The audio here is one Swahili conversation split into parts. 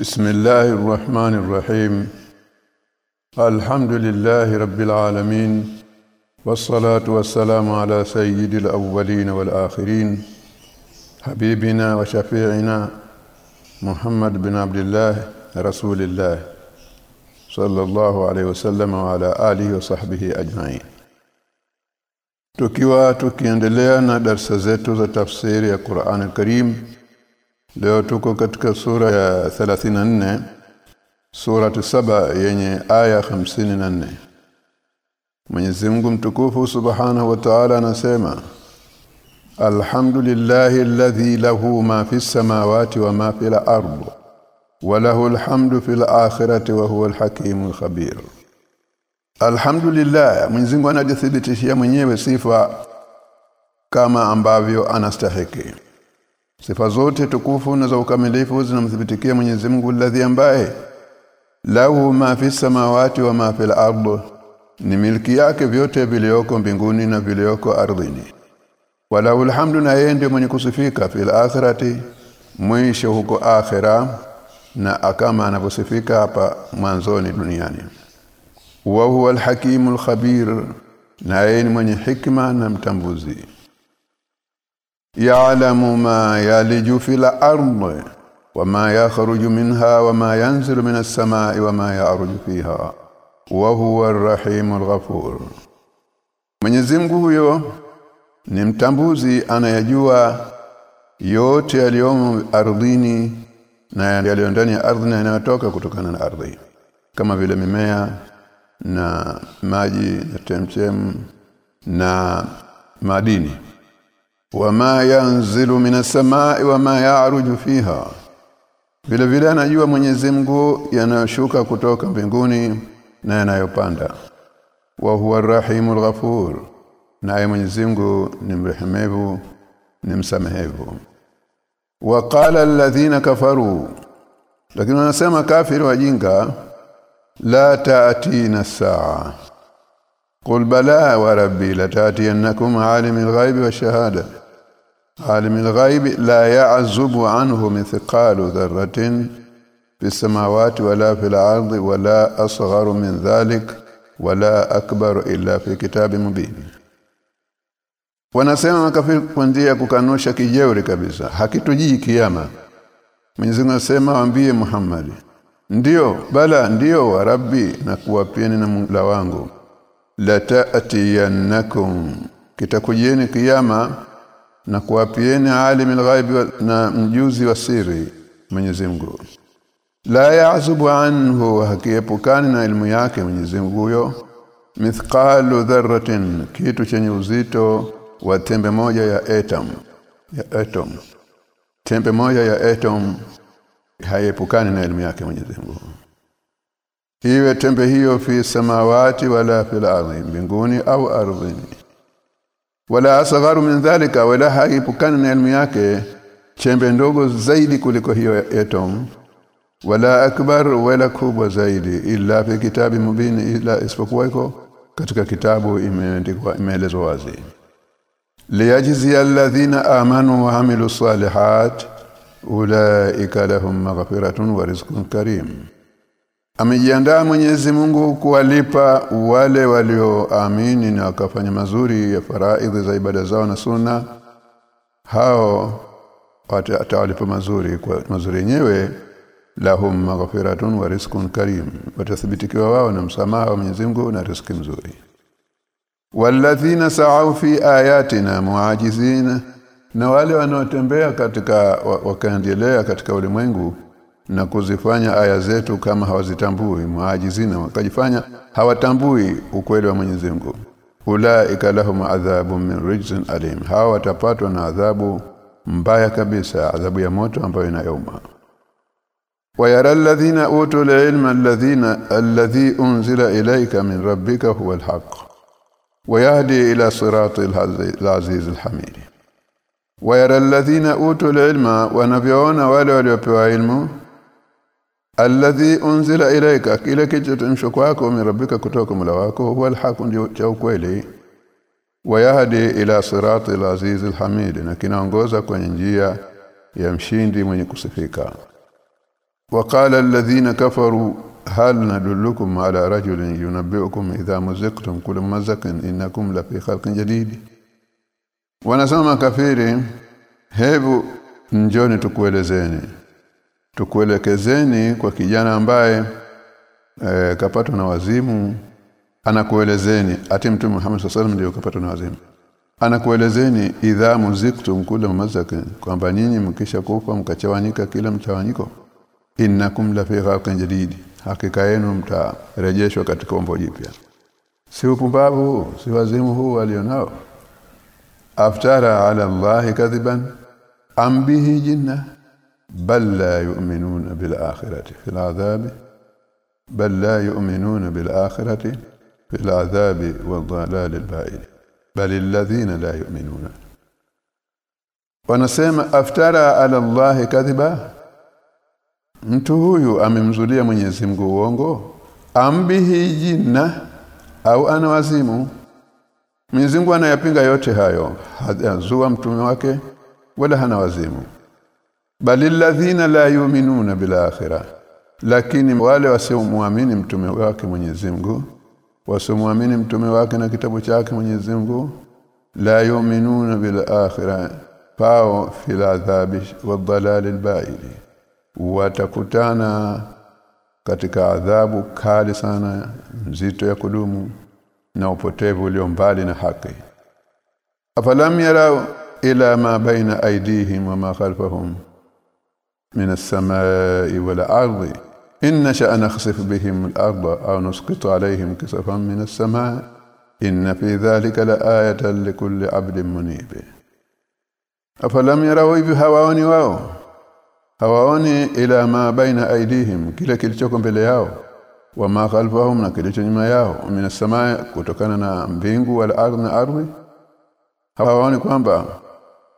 بسم الله الرحمن الرحيم. الحمد لله رب العالمين والصلاة والسلام على سيد الأولين والآخرين حبيبنا وشفيعنا محمد بن عبد الله رسول الله صلى الله عليه وسلم وعلى آله وصحبه أجمعين. tukiwa tukiendelea na darasa zetu za tafsiri ya Qur'an al-Karim leo tuko katika sura ya 34 sura saba yenye aya 54 Mwenyezi Mungu mtukufu Subhanahu wa Ta'ala anasema Alhamdulillahi alladhi lahu ma fis samawati wa ma fil ard wa lahu alhamdu fil akhirati wa huwa alhakimul khabir. Alhamdulillah Mwenyezi Mungu anajithibitishia mwenyewe sifa kama ambavyo anastahiki Sifa zote tukufu na za ukamilifu zinamthibitikia Mwenyezi Mungu alladhi ambaye lahu ma fi samawati wa ma fil ardh ni milki yake vyote vilioko mbinguni na vilioko ardhini. Wala alhamdu na yeye ndiye mwenye kusifika fil akhirati mwisho huko akhira na akama anavyosifika hapa mwanzoni duniani. Wa huwa alhakimul khabir na yeye ni mwenye hikma na mtambuzi ma yaliju fil ardi wama yakhruju minha wama yanzilu minas samai wama ya'ruju fiha. Wa huwa arrahimul ghafur. Mwenyezi Mungu huyo ni mtambuzi anayajua yote yaliyomo ardhini na yaliyo ndani ya ardhi na yanayotoka kutokana na ardhi. Kama vile mimea na maji na temchem na madini wama yanzilu minas samai wama ya'ruju fiha. Vile vile anajua Mwenyezi Mungu yanayoshuka kutoka mbinguni na yanayopanda. Wa huwa rahimul ghafur. Naye Mwenyezi Mungu ni mrehemevu ni msamehevu. Waqala alladhina kafaru. Lakini wanasema kafiri wajinga la taatina saa qul bala wa rabbi la taatiyannakum alimul ghaibi wa shahada. عالم الغيب لا يعزب عنه مثقال ذره في السماوات ولا في الارض ولا اصغر من ذلك ولا اكبر الا في كتاب مبين wanasema makafiri kwa njia kukanusha kijeuri kabisa hakitujii kiyama Mwenyezi Mungu anasema waambie Muhammad ndiyo bala ndiyo wa rabbi na kuwapieni na Mola wangu la ta'tiyannakum kitakujeni kiyama na kuwapieni alimul ghaibi na mjuzi wa siri Mwenyezi Mungu. La ya'zubu anhu hakiepukani na elimu yake Mwenyezi Mungu huyo. Mithqalu dharratin kitu chenye uzito wa tembe moja ya atom. Ya atom. Tembe moja ya atom haiepukani na elimu yake Mwenyezi Mungu. Iwe tembe hiyo fi samawati wala fil ardhi mbinguni au ardhini wala asgharu min dhalika wala haipukani na elimu yake chembe ndogo zaidi kuliko hiyo atom wala akbar wala kubwa zaidi illa fi kitabi mubini ila isipokuwa katika kitabu imeandikwa imeelezwa wazi. Liyajzi alladhina amanu wa amilu salihat ulaika lahum maghfiratun wa rizqun karim amejiandaa Mwenyezi Mungu kuwalipa wale walioamini na wakafanya mazuri ya faraidhi za ibada zao na sunna. Hao atawalipa mazuri kwa mazuri yenyewe. Lahum maghfiratun wa rizqun karim. Watathibitikiwa wao na msamaha wa Mwenyezi Mungu na riziki mzuri. Walladhina sa'u fi ayatina muajizina na wale wanaotembea katika wakaendelea katika ulimwengu na kuzifanya aya zetu kama hawazitambui muajizina wakajifanya hawatambui ukweli wa Mwenyezi Mungu. Ulaika lahum adhabun min rijzin alim. Hawa watapatwa na adhabu mbaya kabisa adhabu ya moto ambayo inayouma. Wayara alladhina utul ilma alladhina alladhi unzila ilayka min rabbika huwa alhaq. Wayahdi ila siratil aziz alhamid. Wayara alladhina utul ilma wanavyoona wale waliopewa ilmu alladhi unzila ilaika kile tumsho kwako mirabbika kutoka mula wako huwa alhaq ndio cha ukweli. Wayahdi ila sirati alaziz alhamid na kinaongoza kwenye njia ya mshindi mwenye kusifika. Waqala alladhina kafaru hal nadullukum ala rajulin yunabbiukum idha muzaqtum kullu mazakin innakum la fi khalqin jadid. Wanasema kafiri hebu njoni tukuelezeni tukuelekezeni kwa kijana ambaye e, kapatwa na wazimu. Anakuelezeni ati mtume Muhammad sallallahu ndio kapatwa na wazimu. Anakuelezeni idha muziktum kula mazakin kwamba nyinyi mkisha kufa mkachawanyika kila mchawanyiko. Innakum la fi khalqin jadid hakika yenu mtarejeshwa katika umbo jipya. Si upumbavu si wazimu huu alionao. Aftara ala allahi kadhiban ambihi jinna bal لا يؤمنون bil في العذاب بل لا la yu'minuna في العذاب والضلال adhab بل الذين لا يؤمنون. wanasema aftara ala allah kadhiba mtu huyu amemzulia Mwenyezi Mungu uongo ambihi jina au ana wazimu Mwenyezi Mungu anayapinga yote hayo hazua mtume wake wala hana wazimu bali ladhina la yu'minuna bil akhirah. Lakini wale wasiomuamini mtume wake Mwenyezi Mungu wasiomuamini mtume wake na kitabu chake Mwenyezi Mungu la yu'minuna bil akhirah. Fao fil adhabi wadhalal al watakutana katika adhabu kali sana nzito ya kudumu na upotevu ulio mbali na haki. Afalam yarau ila ma baina aidihim wa ma khalfahum min as-samaa'i wal ardi in nasha'a nakhsif bihim al-ardha aw nusqitu alayhim kisafan min as-samaa'i inna fi dhalika laayatan likulli 'abdin munib afalam yarau hivi hawaoni wao hawaoni ila ma baina aidihim kile kilichoko mbele yao wa ma khalfahum na kilicho nyuma yao mina samaa kutokana na mbingu wal ardhi na ardhi hawaoni kwamba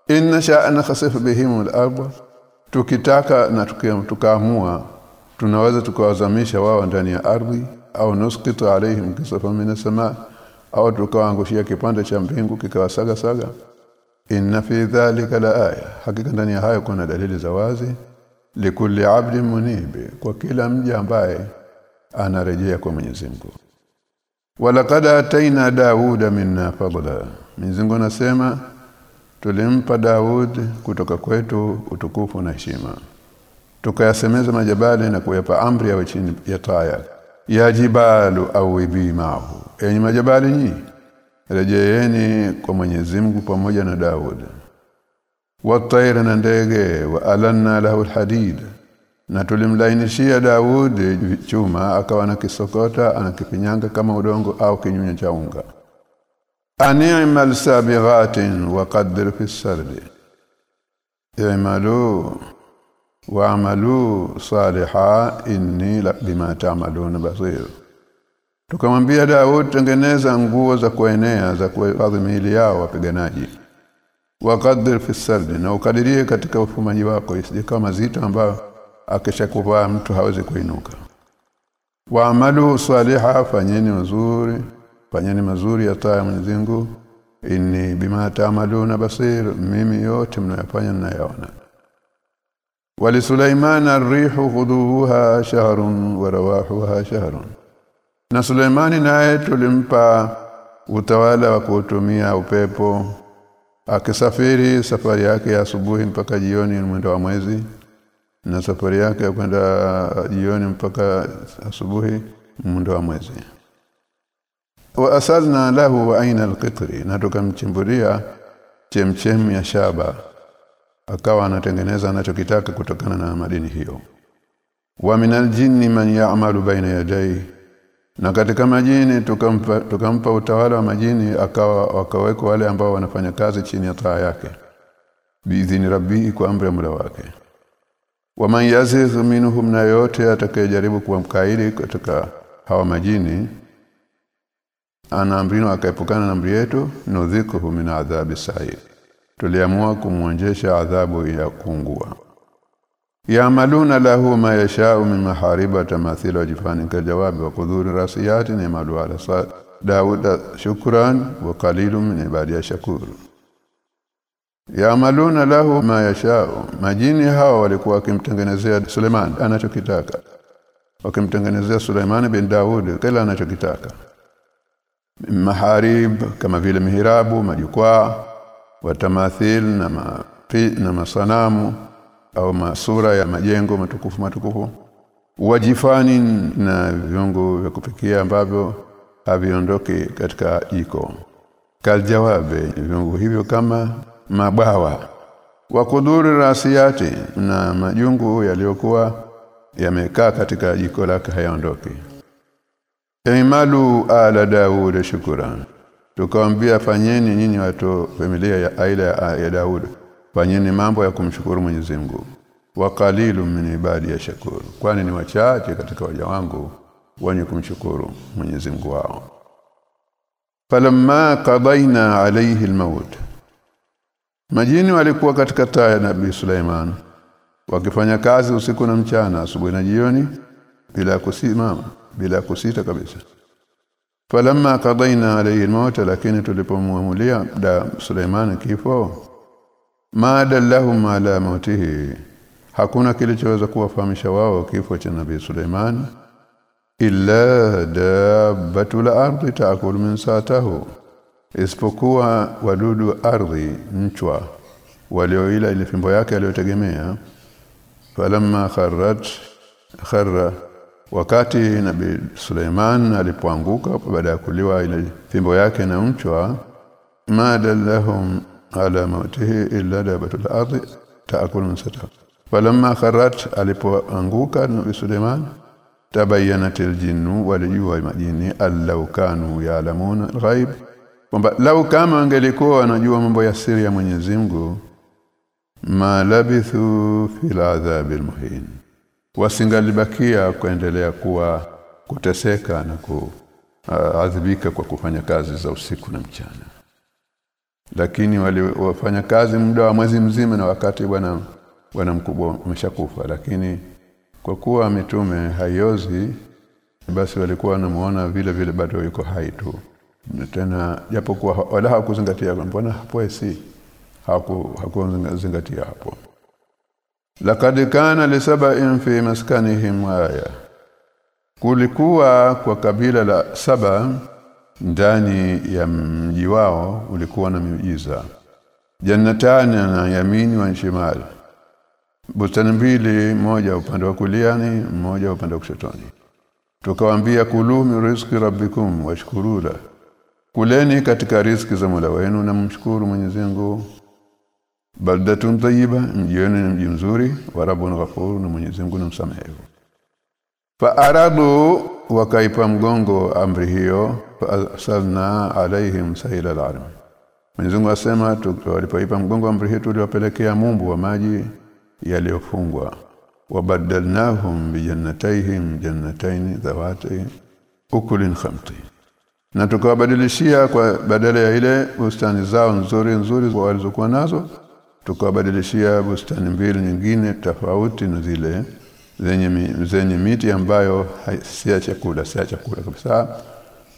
inna sha'ana khasif bihim al ardh tukitaka na tukaamua tunaweza tukawazamisha wao ndani ya ardhi au nusqitu alaihim kisafa min samaa au tukawaangushia kipande cha mbingu kikawasaga saga inna fi dhalika la aya. Hakika ndani ya hayo kuna dalili za wazi. Likulli abdin munibi kwa kila mja ambaye anarejea kwa Mwenyezi Mungu. Walaqad ataina dauda minna fadla. Mwenyezi Mungu anasema tulimpa Daud kutoka kwetu utukufu na heshima. Tukayasemeza majabali na kuyapa amri ya chini ya taya. Ya jibalu au ibimahu. Enyi majabali nyi rejeeni kwa Mwenyezi Mungu pamoja na Daud wataira na ndege wa alanna lahu alhadid. Na tulimlainishia Daudi chuma akawa na kisokota anakipinyanga kama udongo au kinyunya cha unga ani'mal sabighatin wa qaddir fi sardi i'malu wa'malu saliha inni bima ta'maluna basir tukamwambia Daud tengeneza nguo za kuenea za kuhifadhi miili yao wapiganaji. Waqaddir fi sardi na ukadirie katika ufumaji wako isije kama mazito ambayo akishakuvaa mtu hawezi kuinuka. Waamalu saliha fanyeni mazuri fanyeni mazuri ya Mwenyezi Mungu. Inni bima taamaluna basir. Mimi yote mnayofanya ninayaona. Wali Sulaiman arrihu khuduha shahrun wa rawahuha shahrun. Na sulaimani naye tulimpa utawala wa kutumia upepo akisafiri safari yake ya asubuhi mpaka jioni mwendo wa mwezi na safari yake ya kwenda jioni mpaka asubuhi mwendo wa mwezi wa asalna lahu wa aina alqitri na tukamchimbulia chemchem ya shaba akawa anatengeneza anachokitaka kutokana na madini hiyo. Wa minal jinni man ya'malu baina yadayhi na katika majini tukampa tukampa utawala wa majini akawa wakawekwa wale ambao wanafanya kazi chini ya taa yake. Biidhini rabbi kwa amri ya Mola wake. Waman yazigh minhum na yote atakayejaribu kuwa mkaidi katika hawa majini anaamrino akaepukana na amri yetu nudhikuhu min adhabi sa'ir. Tuliamua kumwonjesha adhabu ya kuungua. Yamaluna lahu ma yasha'u min mahariba tamathila wa jifani kajawabi wa kudhuri rasiyati ni malu ala sa Dauda shukran wa qalilun min ibadiya shakur. Yaamaluna lahu ma yashau majini hawa walikuwa wakimtengenezea Suleiman anachokitaka. Wakimtengenezea Suleiman bin Daud kila anachokitaka maharib kama vile mihirabu majukwaa watamathil na ma, na masanamu au masura ya majengo matukufu matukufu. Wajifani na viungo vya kupikia ambavyo haviondoki katika jiko. Kaljawabe viungo hivyo kama mabawa. Wa kuduri rasiyati na majungu yaliyokuwa yamekaa katika jiko lake hayaondoki Imalu ala Daud shukran. Tukamwambia fanyeni nyinyi watu familia ya aila ya, Daud fanyeni mambo ya kumshukuru Mwenyezi Mungu. Wa qalilu min ibadi ya shakuru kwani ni wachache katika waja wangu wenye kumshukuru Mwenyezi Mungu wao. Falamma qadaina alayhi almaut. Majini walikuwa katika taa ya Nabii Suleiman wakifanya kazi usiku na mchana asubuhi na jioni bila kusimama bila kusita kabisa. Falamma qadaina alayhi almaut lakini tulipomwamulia da Suleiman kifo ma dallahum ala mautihi hakuna kilichoweza kuwafahamisha wao kifo cha nabii Suleiman illa dabbatul ardi taakul min saatahu isipokuwa wadudu ardhi mchwa walioila ile fimbo yake aliyotegemea. Falamma kharrat kharra wakati nabi Suleiman alipoanguka baada ya kuliwa ile fimbo yake na mchwa madallahum ala mautihi illa dabatul ardi taakulu min falamma kharat alipoanguka nabi Suleiman tabayyanat aljinnu walijua majini allau kanu ya'lamuna alghaib kwamba lau kama wangelikuwa wanajua mambo ya siri ya Mwenyezi Mungu ma labithu fil adhabil muhin wasingalibakia kuendelea kuwa kuteseka na kuadhibika kwa kufanya kazi za usiku na mchana. Lakini waliwafanya kazi muda wa mwezi mzima na wakati bwana bwana mkubwa ameshakufa. Lakini kwa kuwa mitume haiozi basi walikuwa wanamuona vile vile bado yuko hai tu. Tena japokuwa wala hawakuzingatia mbona hapo si? Haku hakuzingatia hapo laqad kana li sab'in fi maskanihim aya kulikuwa kwa kabila la saba ndani ya mji wao ulikuwa na miujiza. Jannatani na yamini wa shimali bustani mbili moja upande wa kuliani mmoja upande wa kushotoni tukawaambia kulumi riziki rabbikum washkurula kuleni katika riziki za Mola wenu na mshukuru Mwenyezi Mungu baldatun tayyiba mjioni ni mji mzuri wa rabbun ghafur na Mwenyezi Mungu ni msamehevu fa aradu wakaipa mgongo amri hiyo fa arsalna alaihim sahila alarim Mwenyezi Mungu asema tulipoipa mgongo amri hiyo tuliwapelekea mumbu wa maji yaliyofungwa. Wabadalnahum bijannatayhim jannatayn dhawati ukulin khamti. Na tukawabadilishia kwa badala ya ile bustani zao nzuri nzuri walizokuwa nazo tukawabadilishia bustani mbili nyingine tofauti na zile zenye zenye miti ambayo si chakula si chakula kabisa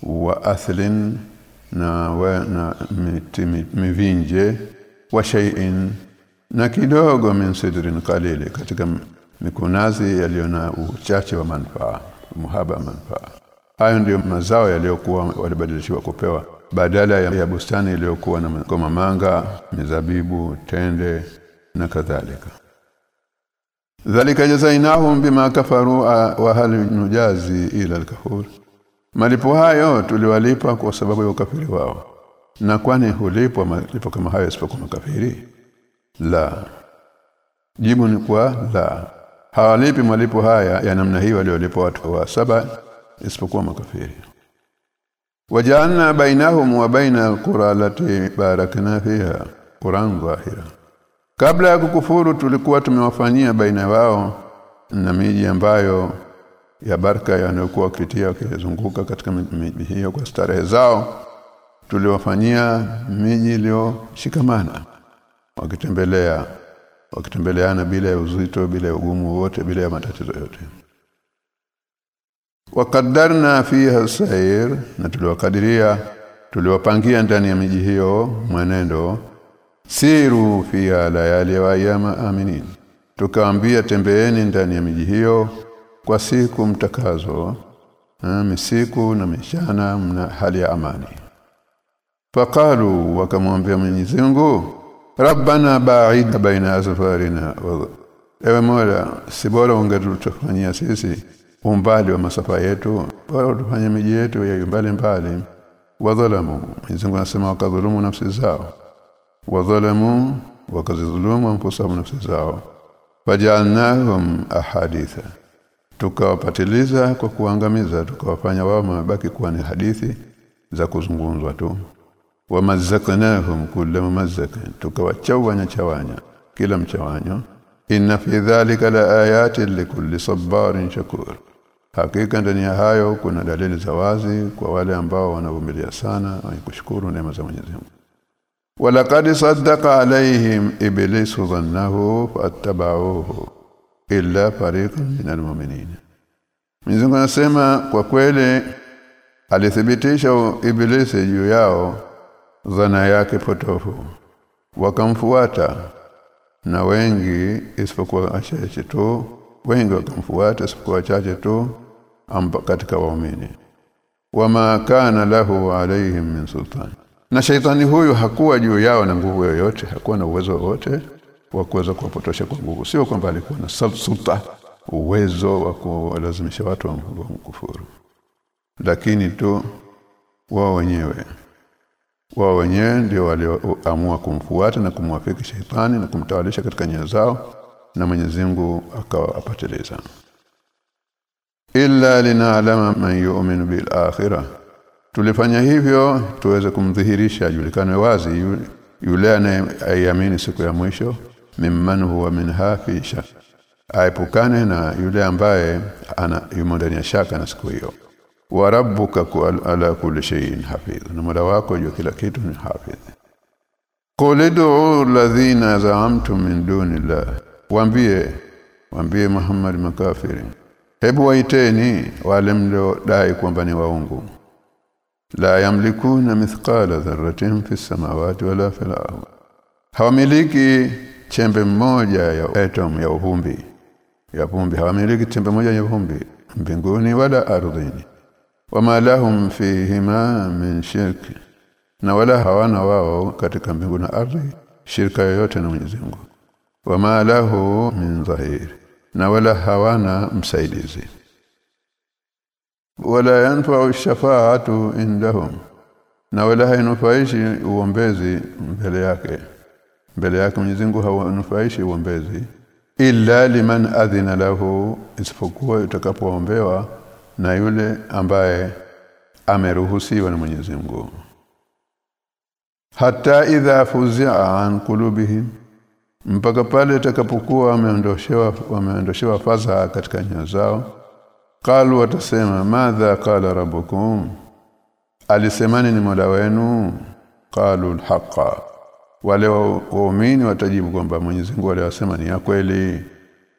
wa athlin na wa, na miti mivinje wa shaiin na kidogo min sidrin qalili katika mikunazi yaliyo na uchache wa manufaa muhaba manufaa. Hayo ndio mazao yaliyokuwa walibadilishiwa kupewa badala ya, bustani iliyokuwa na goma manga mizabibu tende na kadhalika. Dhalika jazainahum bima kafaru wa hal nujazi ila al-kafur. Malipo hayo tuliwalipa kwa sababu ya ukafiri wao. Na kwani hulipwa malipo kama hayo isipokuwa makafiri? La. Jibu ni kwa la. Hawalipi malipo haya ya namna hiyo waliolipwa watu wa saba isipokuwa makafiri wajalna bainahum wa baina alqura allati barakna fiha. Quran zahira. Kabla ya kukufuru tulikuwa tumewafanyia baina wao na miji ambayo ya baraka yanayokuwa kitia kizunguka katika miji hiyo kwa starehe zao. Tuliwafanyia miji iliyoshikamana. Wakitembelea wakitembeleana bila ya uzito bila ya ugumu wote bila ya matatizo yote wakaddarna fiha sair na tuliwakadiria tuliwapangia ndani ya miji hiyo mwenendo. Siru fiha layali wa ayama aminin tukaambia tembeeni ndani ya miji hiyo kwa siku mtakazo misiku na mishana mna hali ya amani. Faqalu wakamwambia Mwenyezi Mungu rabbana ba'id baina asfarina ewe mola si bora ungetufanyia sisi umbali wa masafa yetu wala tufanye miji yetu ya mbali mbali wadhalamu Mwenyezi Mungu anasema wakadhulumu nafsi zao. Wadhalamu wakazidhulumu anfusahum nafsi zao. Fajalnahum ahaditha tukawapatiliza kwa kuangamiza tukawafanya wao mabaki kuwa ni hadithi za kuzungumzwa tu. Wamazzaqnahum kulla mumazzaqin tukawachawanya chawanya kila mchawanyo. Inna fi dhalika la ayatin likulli sabarin shakur hakika ndani ya hayo kuna dalili za wazi kwa wale ambao wanavumilia sana na kushukuru neema za Mwenyezi Mungu. Walaqad saddaqa alaihim iblisu dhannahu fattaba'uhu illa fariqan minal mu'minin. Mwenyezi anasema kwa kweli alithibitisha ibilisi juu yao dhana yake potofu. Wakamfuata na wengi isipokuwa wachache tu wengi wakamfuata isipokuwa wachache tu katika waumini. Wama kana lahu alaihim min sultan. Na shaitani huyu hakuwa juu yao na nguvu yoyote hakuwa na uwezo wote wa kuweza kuwapotosha kwa nguvu. Sio kwamba alikuwa na sulta uwezo wa kuwalazimisha watu wa kufuru. Lakini tu wao wenyewe. Wao wenyewe ndio walioamua kumfuata na kumwafiki shaitani na kumtawalisha katika nyoyo zao na Mwenyezi Mungu akawapatiliza illa linaalama man yu'minu bil akhirah tulifanya hivyo tuweze kumdhihirisha julikane wazi yule, anayeamini siku ya mwisho mimman huwa min hafi shak. Aepukane na yule ambaye ana yumo ndani ya shaka na siku hiyo. Wa rabbuka ala kulli shay'in hafidh na mola wako juu kila kitu ni hafidh qul ud'u alladhina za'amtum min duni dunillah. Waambie waambie Muhammad makafiri hebu waiteni wale mliodai kwamba ni waungu. La yamlikuna mithqala dharratin fi samawati wala fil ardh hawamiliki chembe moja ya atom ya uvumbi. Ya vumbi hawamiliki chembe moja ya vumbi mbinguni wala ardhini. Wama lahum fihima min shirk. Na wala hawana wao katika mbingu na ardhi shirka yoyote na Mwenyezi Mungu. Wama lahu min zahir na wala hawana msaidizi. Wala yanfa'u shafaatu indahum na wala hainufaishi uombezi mbele yake. Mbele yake Mwenyezi Mungu hawanufaishi uombezi illa liman adhina lahu isipokuwa utakapoombewa na yule ambaye ameruhusiwa na Mwenyezi Mungu. Hata idha fuzia an kulubihim mpaka pale takapokuwa wameondoshewa wameondoshewa faza katika nyoyo zao. Qalu watasema madha qala rabbukum? Alisemani ni mola wenu? Qalu alhaqa wale waumini watajibu kwamba Mwenyezi Mungu aliyosema ni ya kweli.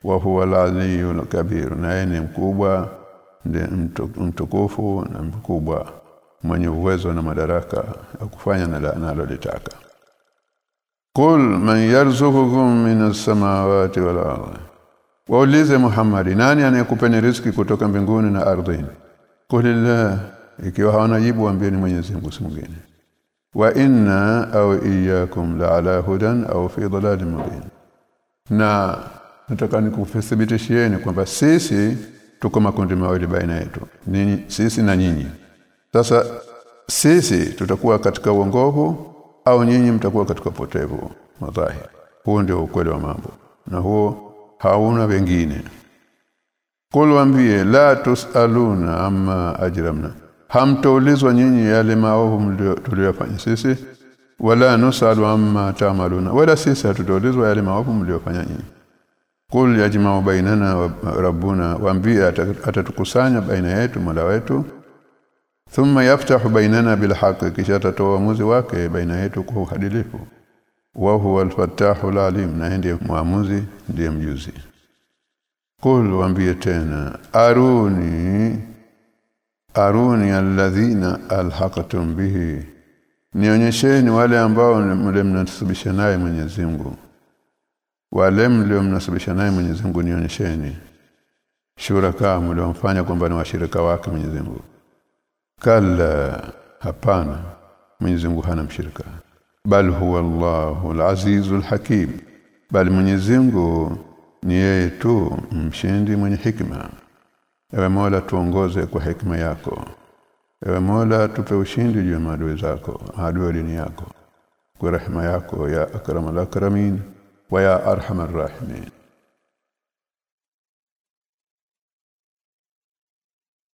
Wa huwa al kabir na yeye ni mkubwa ndiye mtukufu na mkubwa mwenye uwezo na madaraka ya kufanya nalolitaka Qul man yarzuqukum minas samawati wal ardi Waulize Muhammad nani anayekupeni riziki kutoka mbinguni na ardhini? Qulillah ikiwa hawana jibu ambieni Mwenyezi Mungu mwingine. Wa inna au iyyakum la ala hudan au fi dhalalin mubin. Na nataka nikuthibitishieni kwamba sisi tuko makundi mawili baina yetu ninyi sisi na nyinyi. Sasa sisi tutakuwa katika uongofu au nyinyi mtakuwa katika upotevu madhahi huo ndio ukweli wa mambo na huo hauna wengine kulwambie la tusaluna amma ajramna. Hamtaulizwa nyinyi yale maovu tuliyofanya sisi wala nusalu amma tamaluna. Wala sisi hatutaulizwa yale maovu mliyofanya nyinyi. Kul yajma'u bainana wa rabbuna waambie atatukusanya baina yetu mola wetu thumma yaftahu bainana bilhaqi kisha atatoa uamuzi wake baina yetu kwa uhadilifu wa huwa al-fattahu alim na ndiye muamuzi ndiye mjuzi. Kul waambie tena aruni aruni alladhina alhaqtum bihi. Nionyesheni wale ambao mle mnasubisha naye Mwenyezi Mungu. Wale mlio mnasubisha naye Mwenyezi Mungu nionyesheni. Shuraka mliomfanya kwamba ni washirika wake Mwenyezi Mungu kala hapana Mwenyezi Mungu hana mshirika. Bal huwa Allahu alazizul hakim bali Mwenyezi Mungu ni yeye tu mshindi mwenye hikma. Ewe Mola tuongoze kwa hikma yako. Ewe Mola tupe ushindi juu ya maadui zako adui dini yako. Kwa rehema yako ya akramal akramin wa ya arhamar rahimin